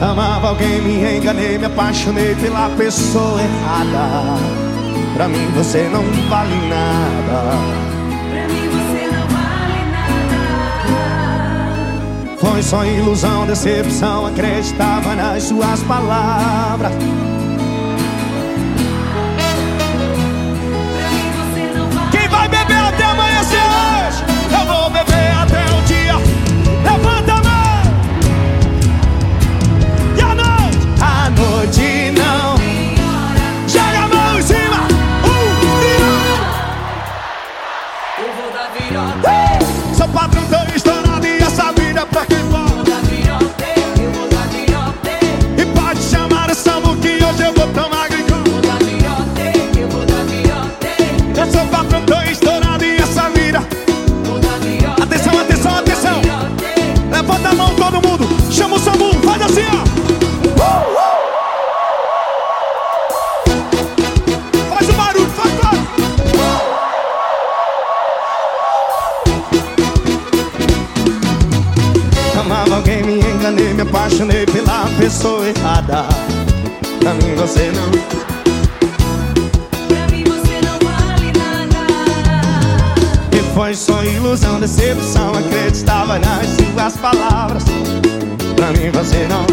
Amava alguém, me enganei, me apaixonei pela pessoa errada. Pra mim você não vale nada. Pra mim você não vale nada. Foi só ilusão, decepção, acreditava nas suas palavras. me apaixonei pela pessoa errada. Pra mim você não. Mim você não vale nada. E foi só ilusão, decepção Acreditava nas suas palavras. Pra mim você não.